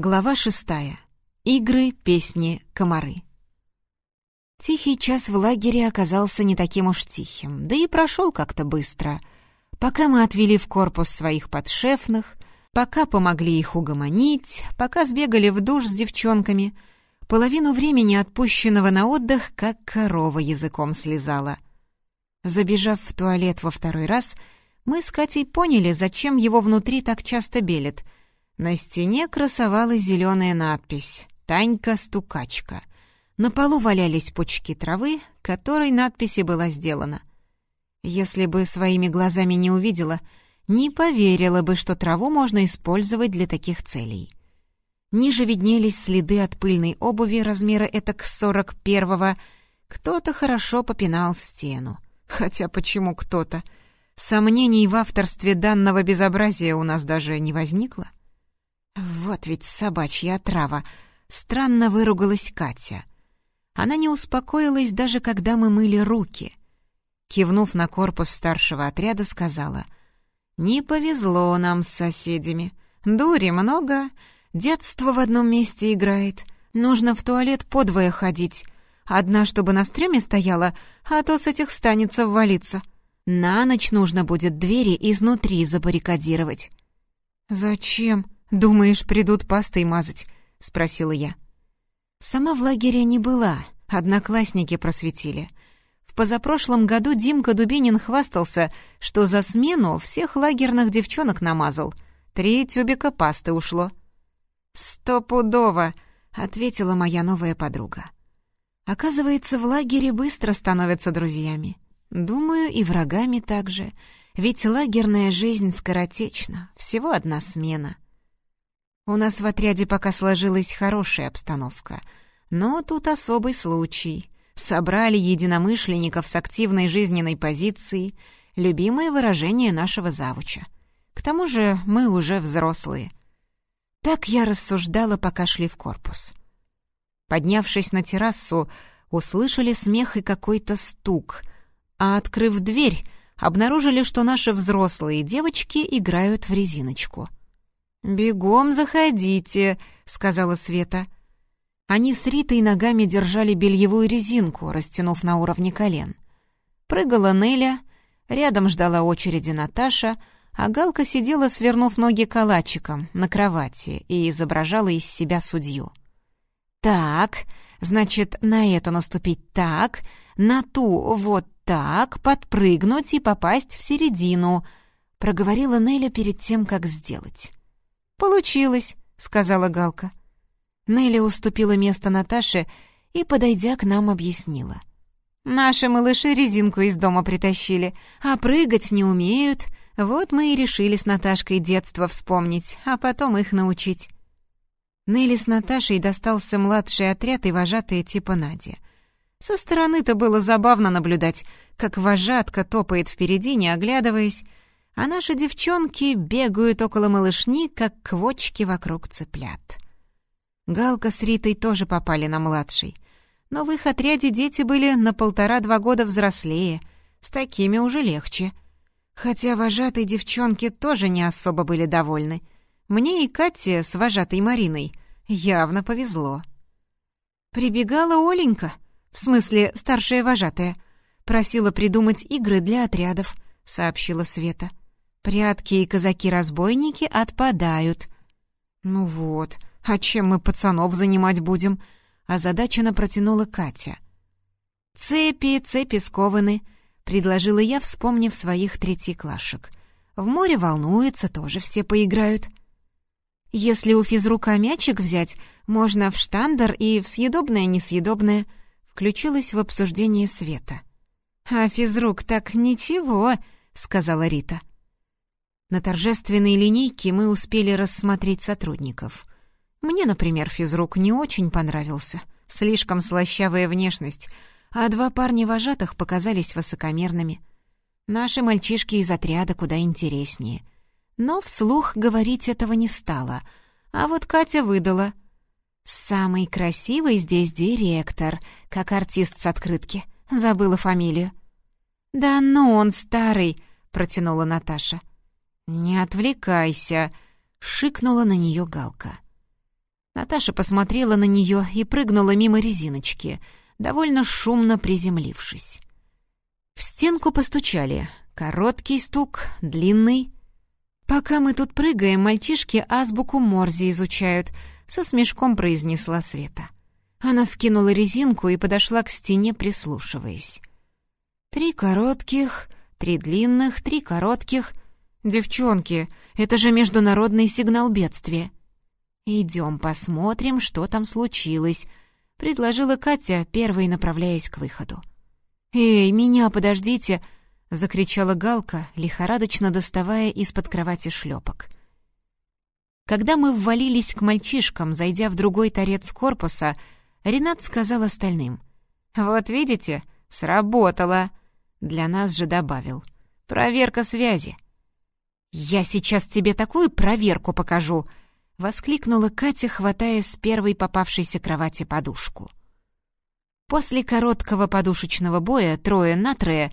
Глава шестая. Игры, песни, комары. Тихий час в лагере оказался не таким уж тихим, да и прошел как-то быстро. Пока мы отвели в корпус своих подшефных, пока помогли их угомонить, пока сбегали в душ с девчонками, половину времени отпущенного на отдых, как корова языком слезала. Забежав в туалет во второй раз, мы с Катей поняли, зачем его внутри так часто белит — на стене красовалась зеленая надпись «Танька-стукачка». На полу валялись пучки травы, которой надписи была сделана. Если бы своими глазами не увидела, не поверила бы, что траву можно использовать для таких целей. Ниже виднелись следы от пыльной обуви размера этак 41-го. Кто-то хорошо попинал стену. Хотя почему кто-то? Сомнений в авторстве данного безобразия у нас даже не возникло. «Вот ведь собачья отрава!» — странно выругалась Катя. Она не успокоилась даже когда мы мыли руки. Кивнув на корпус старшего отряда, сказала, «Не повезло нам с соседями. Дури много, детство в одном месте играет. Нужно в туалет подвое ходить. Одна, чтобы на стреме стояла, а то с этих станется ввалиться. На ночь нужно будет двери изнутри забаррикадировать». «Зачем?» «Думаешь, придут пастой мазать?» — спросила я. Сама в лагере не была, одноклассники просветили. В позапрошлом году Димка Дубинин хвастался, что за смену всех лагерных девчонок намазал. Три тюбика пасты ушло. «Стопудово!» — ответила моя новая подруга. Оказывается, в лагере быстро становятся друзьями. Думаю, и врагами также. Ведь лагерная жизнь скоротечна, всего одна смена — у нас в отряде пока сложилась хорошая обстановка. Но тут особый случай. Собрали единомышленников с активной жизненной позицией, любимое выражение нашего завуча. К тому же мы уже взрослые. Так я рассуждала, пока шли в корпус. Поднявшись на террасу, услышали смех и какой-то стук, а, открыв дверь, обнаружили, что наши взрослые девочки играют в резиночку — «Бегом заходите», — сказала Света. Они с Ритой ногами держали бельевую резинку, растянув на уровне колен. Прыгала Неля, рядом ждала очереди Наташа, а Галка сидела, свернув ноги калачиком на кровати и изображала из себя судью. «Так, значит, на эту наступить так, на ту вот так, подпрыгнуть и попасть в середину», — проговорила Неля перед тем, как сделать. «Получилось», — сказала Галка. Нелли уступила место Наташе и, подойдя к нам, объяснила. «Наши малыши резинку из дома притащили, а прыгать не умеют. Вот мы и решили с Наташкой детство вспомнить, а потом их научить». Нелли с Наташей достался младший отряд и вожатые типа Надя. Со стороны-то было забавно наблюдать, как вожатка топает впереди, не оглядываясь, а наши девчонки бегают около малышни, как квочки вокруг цыплят. Галка с Ритой тоже попали на младший, но в их отряде дети были на полтора-два года взрослее, с такими уже легче. Хотя вожатой девчонки тоже не особо были довольны. Мне и Кате с вожатой Мариной явно повезло. Прибегала Оленька, в смысле старшая вожатая, просила придумать игры для отрядов, сообщила Света. Прятки и казаки-разбойники отпадают. Ну вот, а чем мы пацанов занимать будем? Озадаченно протянула Катя. Цепи, цепи скованы, предложила я, вспомнив своих третьеклашек. В море волнуется, тоже все поиграют. Если у физрука мячик взять, можно в штандер и в съедобное-несъедобное. Включилась в обсуждение Света. «А физрук так ничего», — сказала Рита. На торжественной линейке мы успели рассмотреть сотрудников. Мне, например, физрук не очень понравился. Слишком слащавая внешность, а два парня-вожатых показались высокомерными. Наши мальчишки из отряда куда интереснее. Но вслух говорить этого не стало, а вот Катя выдала. «Самый красивый здесь директор, как артист с открытки. Забыла фамилию». «Да ну он старый», — протянула Наташа. «Не отвлекайся!» — шикнула на нее Галка. Наташа посмотрела на нее и прыгнула мимо резиночки, довольно шумно приземлившись. В стенку постучали. Короткий стук, длинный. «Пока мы тут прыгаем, мальчишки азбуку Морзе изучают», — со смешком произнесла Света. Она скинула резинку и подошла к стене, прислушиваясь. «Три коротких, три длинных, три коротких. Девчонки, это же международный сигнал бедствия». «Идем посмотрим, что там случилось», — предложила Катя, первой направляясь к выходу. «Эй, меня подождите!» — закричала Галка, лихорадочно доставая из-под кровати шлепок. Когда мы ввалились к мальчишкам, зайдя в другой торец корпуса, Ренат сказал остальным. «Вот видите, сработало!» Для нас же добавил. «Проверка связи». «Я сейчас тебе такую проверку покажу!» — воскликнула Катя, хватая с первой попавшейся кровати подушку. После короткого подушечного боя трое на трое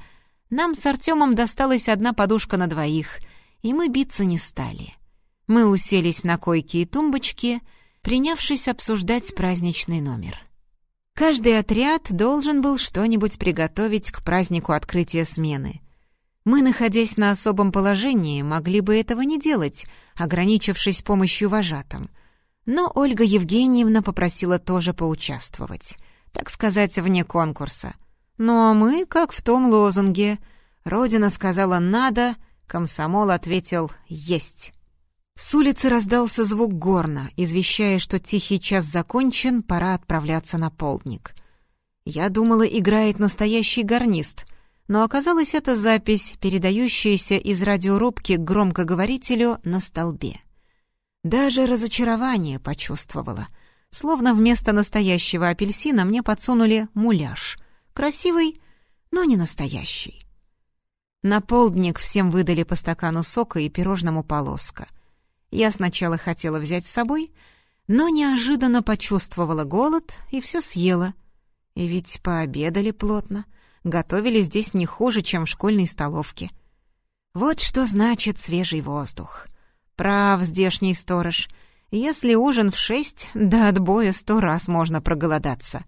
нам с Артемом досталась одна подушка на двоих, и мы биться не стали. Мы уселись на койки и тумбочки, принявшись обсуждать праздничный номер. Каждый отряд должен был что-нибудь приготовить к празднику открытия смены. Мы, находясь на особом положении, могли бы этого не делать, ограничившись помощью вожатым. Но Ольга Евгеньевна попросила тоже поучаствовать, так сказать, вне конкурса. Ну а мы, как в том лозунге, «Родина сказала «надо», комсомол ответил «есть». С улицы раздался звук горна, извещая, что тихий час закончен, пора отправляться на полдник. Я думала, играет настоящий гарнист — но оказалось это запись, передающаяся из радиорубки к громкоговорителю на столбе. Даже разочарование почувствовала. Словно вместо настоящего апельсина мне подсунули муляж. Красивый, но не настоящий. На полдник всем выдали по стакану сока и пирожному полоска. Я сначала хотела взять с собой, но неожиданно почувствовала голод и все съела. И ведь пообедали плотно — готовили здесь не хуже, чем в школьной столовке. Вот что значит свежий воздух. Прав здешний сторож. Если ужин в шесть, до отбоя сто раз можно проголодаться.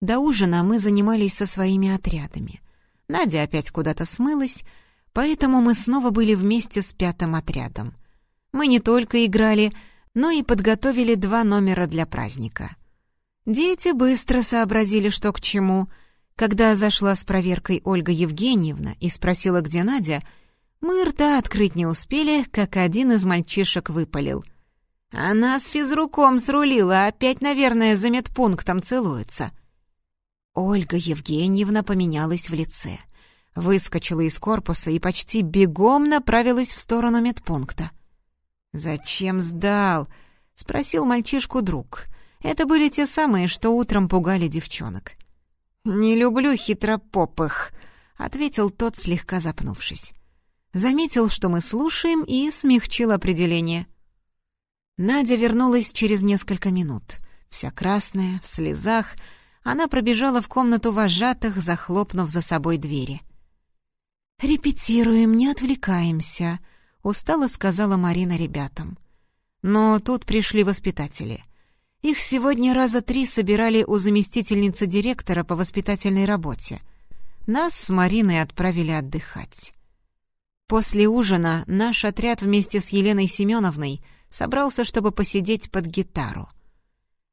До ужина мы занимались со своими отрядами. Надя опять куда-то смылась, поэтому мы снова были вместе с пятым отрядом. Мы не только играли, но и подготовили два номера для праздника. Дети быстро сообразили, что к чему — когда зашла с проверкой Ольга Евгеньевна и спросила, где Надя, мы рта открыть не успели, как один из мальчишек выпалил. «Она с физруком срулила, опять, наверное, за медпунктом целуется». Ольга Евгеньевна поменялась в лице, выскочила из корпуса и почти бегом направилась в сторону медпункта. «Зачем сдал?» — спросил мальчишку друг. Это были те самые, что утром пугали девчонок. «Не люблю хитропопых», — ответил тот, слегка запнувшись. Заметил, что мы слушаем, и смягчил определение. Надя вернулась через несколько минут. Вся красная, в слезах, она пробежала в комнату вожатых, захлопнув за собой двери. «Репетируем, не отвлекаемся», — устало сказала Марина ребятам. Но тут пришли воспитатели. Их сегодня раза три собирали у заместительницы директора по воспитательной работе. Нас с Мариной отправили отдыхать. После ужина наш отряд вместе с Еленой Семеновной собрался, чтобы посидеть под гитару.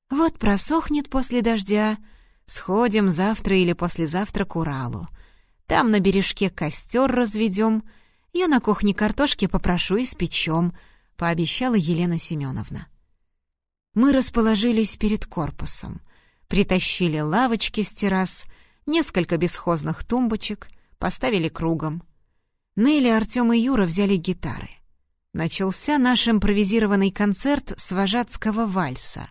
Вот просохнет после дождя, сходим завтра или послезавтра к Уралу. Там на бережке костер разведем, я на кухне картошки попрошу и спечем, пообещала Елена Семеновна мы расположились перед корпусом, притащили лавочки с террас, несколько бесхозных тумбочек, поставили кругом. Нелли, Артем и Юра взяли гитары. Начался наш импровизированный концерт с вожатского вальса.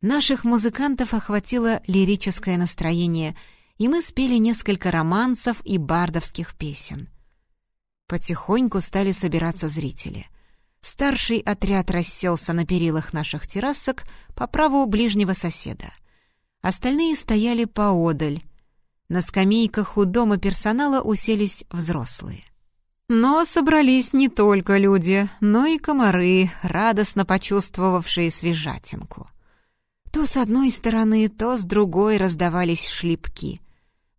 Наших музыкантов охватило лирическое настроение, и мы спели несколько романсов и бардовских песен. Потихоньку стали собираться зрители — Старший отряд расселся на перилах наших террасок по праву ближнего соседа. Остальные стояли поодаль. На скамейках у дома персонала уселись взрослые. Но собрались не только люди, но и комары, радостно почувствовавшие свежатинку. То с одной стороны, то с другой раздавались шлепки.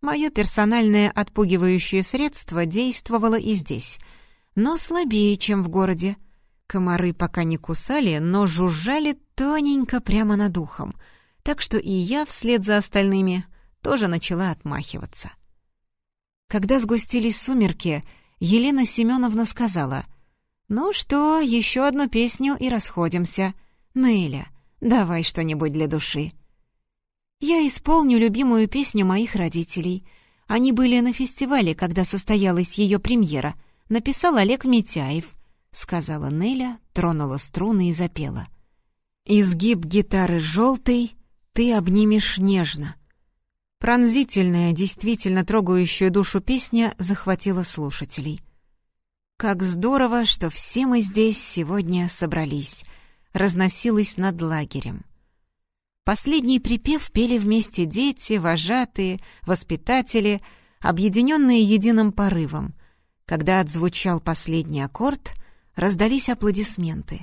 Мое персональное отпугивающее средство действовало и здесь, но слабее, чем в городе. Комары пока не кусали, но жужжали тоненько прямо над ухом, так что и я, вслед за остальными, тоже начала отмахиваться. Когда сгустились сумерки, Елена Семеновна сказала, «Ну что, еще одну песню и расходимся. Неля, давай что-нибудь для души». Я исполню любимую песню моих родителей. Они были на фестивале, когда состоялась ее премьера. Написал Олег Митяев, — сказала Неля, тронула струны и запела. «Изгиб гитары желтый, ты обнимешь нежно». Пронзительная, действительно трогающая душу песня захватила слушателей. «Как здорово, что все мы здесь сегодня собрались», — разносилась над лагерем. Последний припев пели вместе дети, вожатые, воспитатели, объединенные единым порывом. Когда отзвучал последний аккорд, раздались аплодисменты.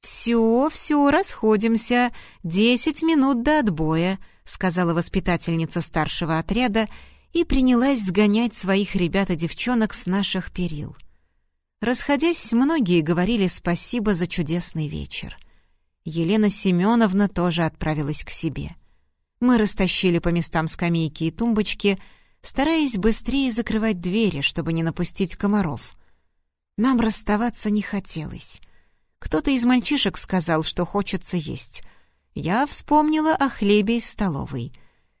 «Все, все, расходимся. Десять минут до отбоя», — сказала воспитательница старшего отряда и принялась сгонять своих ребят и девчонок с наших перил. Расходясь, многие говорили спасибо за чудесный вечер. Елена Семеновна тоже отправилась к себе. Мы растащили по местам скамейки и тумбочки, стараясь быстрее закрывать двери, чтобы не напустить комаров. Нам расставаться не хотелось. Кто-то из мальчишек сказал, что хочется есть. Я вспомнила о хлебе из столовой.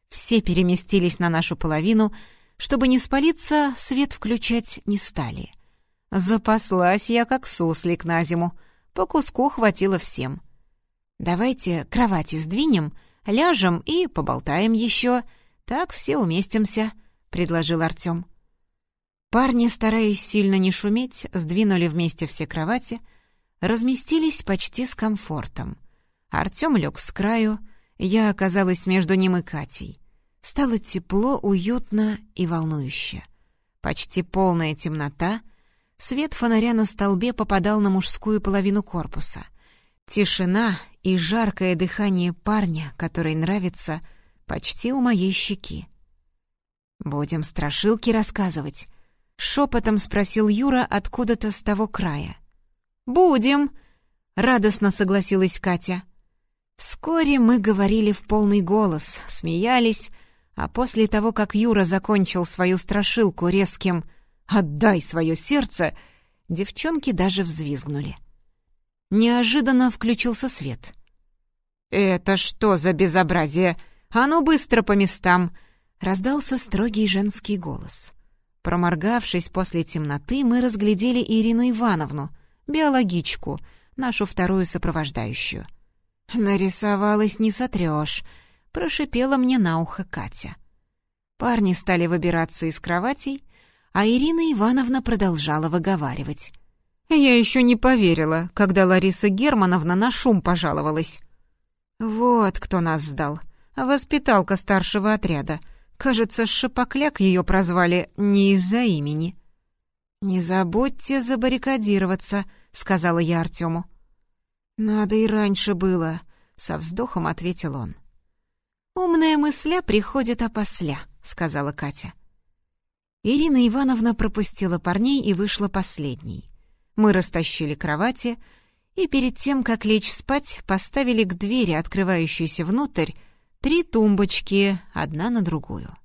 Все переместились на нашу половину, чтобы не спалиться, свет включать не стали. Запаслась я как суслик на зиму. По куску хватило всем. «Давайте кровати сдвинем, ляжем и поболтаем еще. Так все уместимся», — предложил Артем. Парни, стараясь сильно не шуметь, сдвинули вместе все кровати — разместились почти с комфортом. Артём лег с краю, я оказалась между ним и Катей. Стало тепло, уютно и волнующе. Почти полная темнота, свет фонаря на столбе попадал на мужскую половину корпуса. Тишина и жаркое дыхание парня, который нравится, почти у моей щеки. «Будем страшилки рассказывать», — шепотом спросил Юра откуда-то с того края. «Будем!» — радостно согласилась Катя. Вскоре мы говорили в полный голос, смеялись, а после того, как Юра закончил свою страшилку резким «Отдай свое сердце!», девчонки даже взвизгнули. Неожиданно включился свет. «Это что за безобразие? А ну быстро по местам!» — раздался строгий женский голос. Проморгавшись после темноты, мы разглядели Ирину Ивановну — биологичку, нашу вторую сопровождающую. «Нарисовалась не сотрешь», — прошипела мне на ухо Катя. Парни стали выбираться из кроватей, а Ирина Ивановна продолжала выговаривать. «Я еще не поверила, когда Лариса Германовна на шум пожаловалась». «Вот кто нас сдал. Воспиталка старшего отряда. Кажется, Шапокляк ее прозвали не из-за имени». «Не забудьте забаррикадироваться», — сказала я Артему. «Надо и раньше было», — со вздохом ответил он. «Умная мысля приходит опосля», — сказала Катя. Ирина Ивановна пропустила парней и вышла последней. Мы растащили кровати и перед тем, как лечь спать, поставили к двери, открывающейся внутрь, три тумбочки, одна на другую.